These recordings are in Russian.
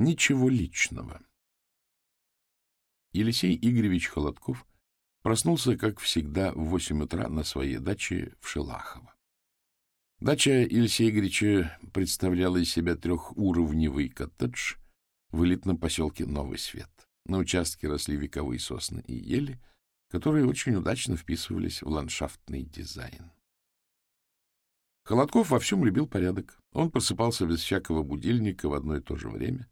Ничего личного. Елисей Игоревич Холодков проснулся, как всегда, в восемь утра на своей даче в Шелахово. Дача Елисея Игоревича представляла из себя трехуровневый коттедж в элитном поселке Новый Свет. На участке росли вековые сосны и ели, которые очень удачно вписывались в ландшафтный дизайн. Холодков во всем любил порядок. Он просыпался без всякого будильника в одно и то же время.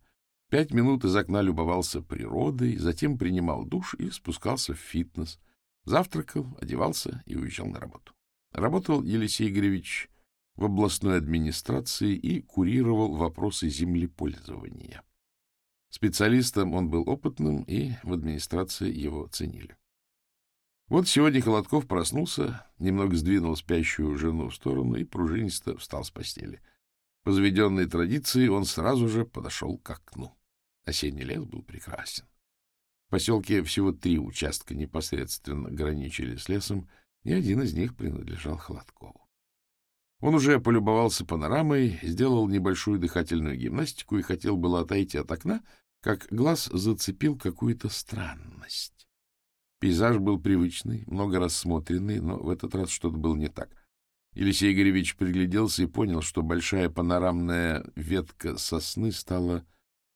Пять минут из окна любовался природой, затем принимал душ и спускался в фитнес. Завтракал, одевался и уезжал на работу. Работал Елисей Игоревич в областной администрации и курировал вопросы землепользования. Специалистом он был опытным, и в администрации его ценили. Вот сегодня Холодков проснулся, немного сдвинул спящую жену в сторону и пружинисто встал с постели. По традиции он сразу же подошел к окну. Осенний лес был прекрасен. В поселке всего три участка непосредственно граничили с лесом, и один из них принадлежал Холодкову. Он уже полюбовался панорамой, сделал небольшую дыхательную гимнастику и хотел было отойти от окна, как глаз зацепил какую-то странность. Пейзаж был привычный, много рассмотренный, но в этот раз что-то было не так. Елисей Игоревич пригляделся и понял, что большая панорамная ветка сосны стала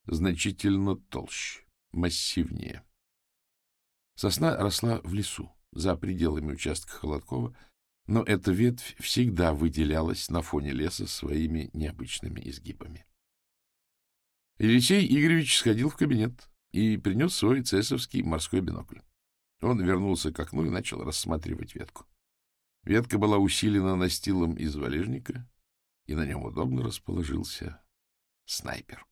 значительно толще, массивнее. Сосна росла в лесу, за пределами участка Холодкова, но эта ветвь всегда выделялась на фоне леса своими необычными изгибами. Елисей Игоревич сходил в кабинет и принес свой цесовский морской бинокль. Он вернулся к окну и начал рассматривать ветку. Ветка была усилена настилом из валежника, и на нем удобно расположился снайпер.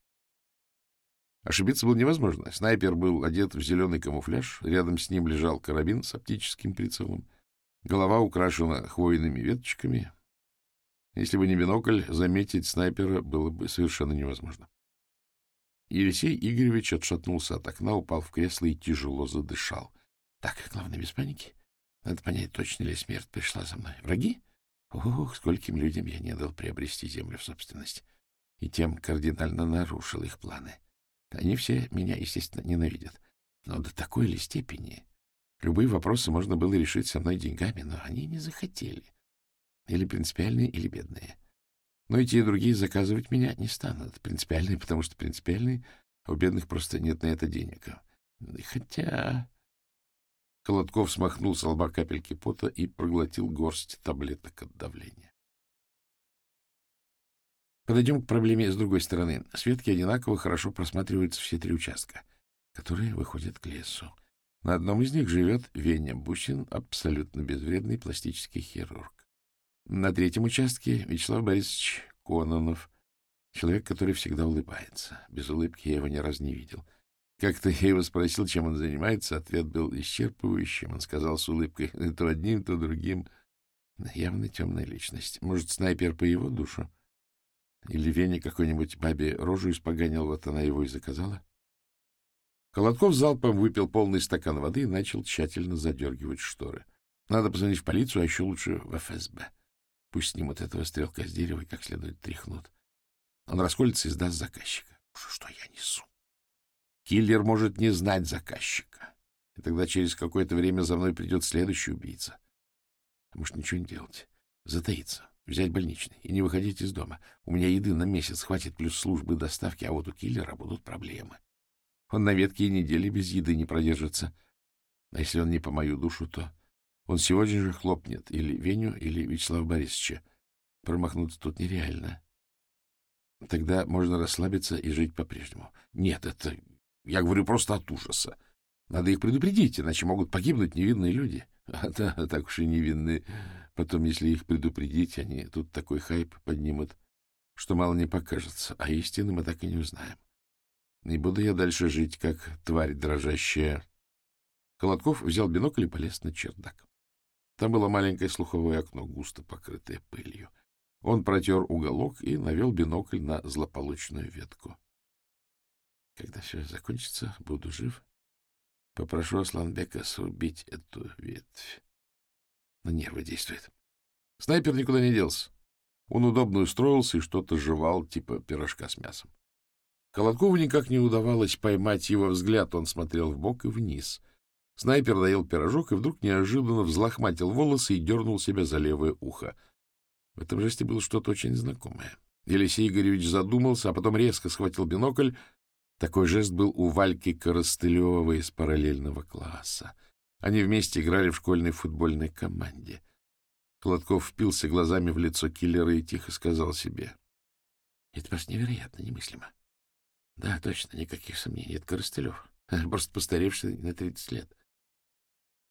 Ошибиться было невозможно. Снайпер был одет в зеленый камуфляж, рядом с ним лежал карабин с оптическим прицелом, Голова украшена хвойными веточками. Если бы не бинокль, заметить снайпера было бы совершенно невозможно. Елисей Игоревич отшатнулся от окна, упал в кресло и тяжело задышал. — Так, главное, без паники. Надо понять, точно ли смерть пришла за мной. Враги? Ох, скольким людям я не дал приобрести землю в собственность. И тем кардинально нарушил их планы. Они все меня, естественно, ненавидят. Но до такой ли степени, Любые вопросы можно было решить со мной деньгами, но они не захотели. Или принципиальные, или бедные. Но и те, и другие заказывать меня не станут. Принципиальные, потому что принципиальные, а у бедных просто нет на это денег. Хотя... Холодков смахнул с лба капельки пота и проглотил горсть таблеток от давления. Подойдем к проблеме с другой стороны. Светки одинаково хорошо просматриваются все три участка, которые выходят к лесу. На одном из них живет Веня Бусин, абсолютно безвредный пластический хирург. На третьем участке Вячеслав Борисович Кононов, человек, который всегда улыбается. Без улыбки я его ни разу не видел. Как-то я его спросил, чем он занимается, ответ был исчерпывающим. Он сказал с улыбкой то одним, то другим. Явно темная личность. Может, снайпер по его душу? Или Веня какой-нибудь бабе рожу испоганил, вот она его и заказала? Холодков залпом выпил полный стакан воды и начал тщательно задергивать шторы. Надо позвонить в полицию, а еще лучше в ФСБ. Пусть снимут этого стрелка с дерева и как следует тряхнут. Он расколется и сдаст заказчика. Что я несу? Киллер может не знать заказчика. И тогда через какое-то время за мной придет следующий убийца. А может, ничего не делать. Затаиться, взять больничный и не выходить из дома. У меня еды на месяц хватит, плюс службы доставки, а вот у киллера будут проблемы. Он на ветке и недели без еды не продержится. А если он не по мою душу, то он сегодня же хлопнет или Веню, или Вячеслава Борисовича. Промахнуться тут нереально. Тогда можно расслабиться и жить по-прежнему. Нет, это... Я говорю просто от ужаса. Надо их предупредить, иначе могут погибнуть невинные люди. А да, так уж и невинные. Потом, если их предупредить, они тут такой хайп поднимут, что мало не покажется. А истины мы так и не узнаем. И буду я дальше жить, как тварь дрожащая. Холодков взял бинокль и полез на чердак. Там было маленькое слуховое окно, густо покрытое пылью. Он протер уголок и навел бинокль на злополучную ветку. Когда все закончится, буду жив. Попрошу Асланбека срубить эту ветвь. На нервы действует. Снайпер никуда не делся. Он удобно устроился и что-то жевал, типа пирожка с мясом. Холодкову никак не удавалось поймать его взгляд. Он смотрел в бок и вниз. Снайпер доел пирожок и вдруг неожиданно взлохматил волосы и дернул себя за левое ухо. В этом жесте было что-то очень знакомое. Елисей Игоревич задумался, а потом резко схватил бинокль. Такой жест был у Вальки Коростылевой из параллельного класса. Они вместе играли в школьной футбольной команде. Холодков впился глазами в лицо киллера и тихо сказал себе. — Это просто невероятно, немыслимо. Да, точно, никаких сомнений. Это Коростылев. Просто постаревший на 30 лет.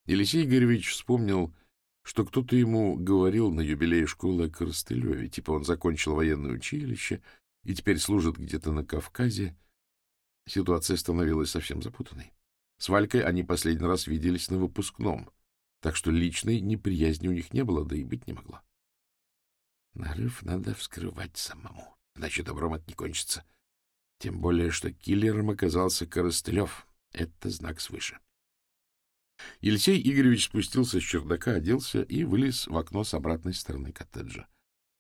Елисей Игоревич вспомнил, что кто-то ему говорил на юбилее школы о Коростылеве. Типа он закончил военное училище и теперь служит где-то на Кавказе. Ситуация становилась совсем запутанной. С Валькой они последний раз виделись на выпускном, так что личной неприязни у них не было, да и быть не могло. Нарыв надо вскрывать самому, иначе добром это не кончится. Тем более, что киллером оказался Коростылев. Это знак свыше. Елисей Игоревич спустился с чердака, оделся и вылез в окно с обратной стороны коттеджа.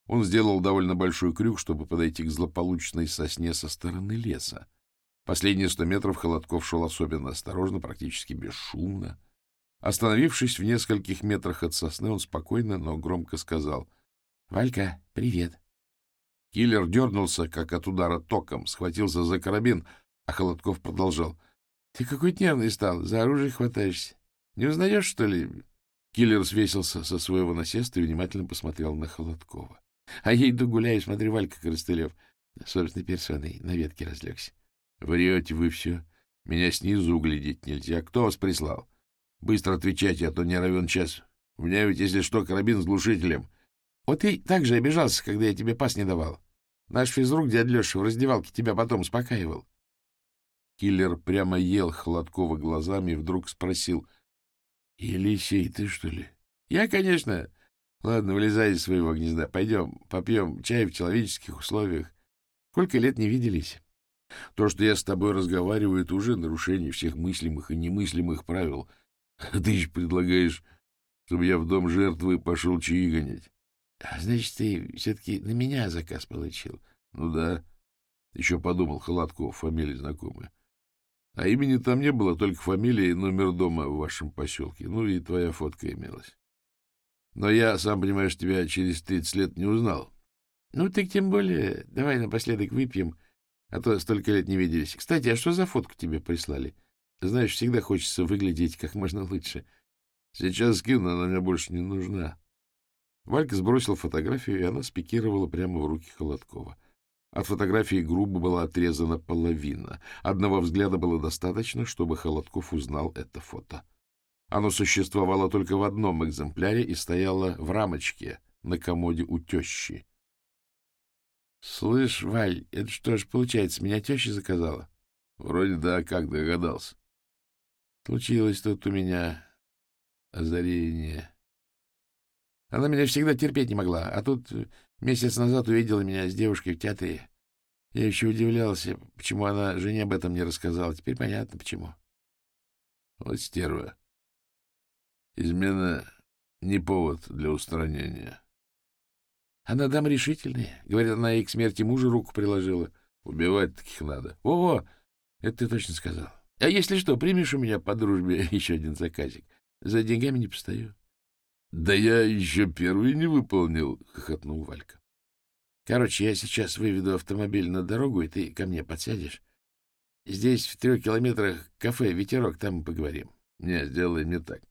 Он сделал довольно большой крюк, чтобы подойти к злополучной сосне со стороны леса. Последние сто метров Холодков шел особенно осторожно, практически бесшумно. Остановившись в нескольких метрах от сосны, он спокойно, но громко сказал «Валька, привет». Киллер дернулся, как от удара током, схватился за карабин, а Холодков продолжал. — Ты какой-то нервный стал, за оружие хватаешься. Не узнаешь, что ли? Киллер свесился со своего насеста и внимательно посмотрел на Холодкова. — А я иду гуляю, смотри, Валька Коростылев. Собственной персоной на ветке разлегся. — Врете вы все. Меня снизу углядеть нельзя. Кто вас прислал? Быстро отвечайте, а то не равен час. У меня ведь, если что, карабин с глушителем. Вот ты так же обижался, когда я тебе пас не давал. Наш физрук, дядя Леша, в раздевалке тебя потом успокаивал. Киллер прямо ел Холодкова глазами и вдруг спросил. — Елисей, ты что ли? — Я, конечно. Ладно, вылезай из своего гнезда. Пойдем, попьем чай в человеческих условиях. Сколько лет не виделись? То, что я с тобой разговариваю, это уже нарушение всех мыслимых и немыслимых правил. Ты же предлагаешь, чтобы я в дом жертвы пошел чаи гонять. — Значит, ты все-таки на меня заказ получил? — Ну да. Еще подумал Холодков, фамилия знакомая. А имени там не было, только фамилия и номер дома в вашем поселке. Ну и твоя фотка имелась. Но я, сам понимаешь, тебя через 30 лет не узнал. — Ну, так тем более. Давай напоследок выпьем, а то столько лет не виделись. Кстати, а что за фотку тебе прислали? Знаешь, всегда хочется выглядеть как можно лучше. Сейчас скину, она мне больше не нужна. Валька сбросил фотографию, и она спикировала прямо в руки Холодкова. От фотографии грубо была отрезана половина. Одного взгляда было достаточно, чтобы Холодков узнал это фото. Оно существовало только в одном экземпляре и стояло в рамочке на комоде у тещи. — Слышь, Валь, это что ж, получается, меня теща заказала? — Вроде да, как догадался. — Случилось тут у меня озарение. Она меня всегда терпеть не могла, а тут э, месяц назад увидела меня с девушкой в театре. Я еще удивлялся, почему она жене об этом не рассказала. Теперь понятно, почему. Вот стерва. Измена не повод для устранения. Она дам решительная. Говорят, она и к смерти мужа руку приложила. Убивать таких надо. Во-во, это ты точно сказал. А если что, примешь у меня по дружбе еще один заказик. За деньгами не постою. — Да я еще первый не выполнил, — хохотнул Валька. — Короче, я сейчас выведу автомобиль на дорогу, и ты ко мне подсядешь. Здесь в трех километрах кафе «Ветерок», там поговорим. — Не, сделай не так.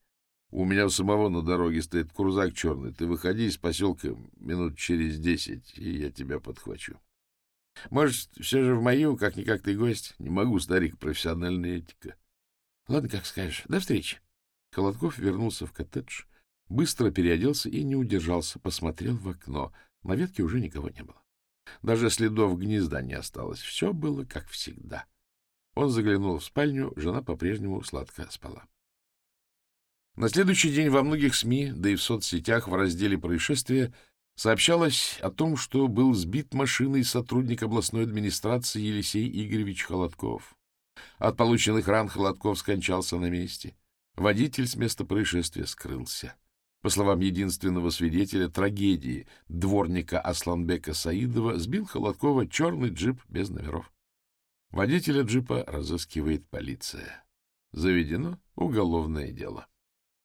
У меня у самого на дороге стоит крузак черный. Ты выходи из поселка минут через десять, и я тебя подхвачу. Может, все же в мою, как-никак ты гость? Не могу, старик, профессиональная этика. Ладно, как скажешь. До встречи. Холодков вернулся в коттедж, Быстро переоделся и не удержался, посмотрел в окно. На ветке уже никого не было. Даже следов гнезда не осталось. Все было как всегда. Он заглянул в спальню, жена по-прежнему сладко спала. На следующий день во многих СМИ, да и в соцсетях в разделе происшествия сообщалось о том, что был сбит машиной сотрудник областной администрации Елисей Игоревич Холодков. От полученных ран Холодков скончался на месте. Водитель с места происшествия скрылся. По словам единственного свидетеля трагедии, дворника Асланбека Саидова, сбил Холодкова черный джип без номеров. Водителя джипа разыскивает полиция. Заведено уголовное дело.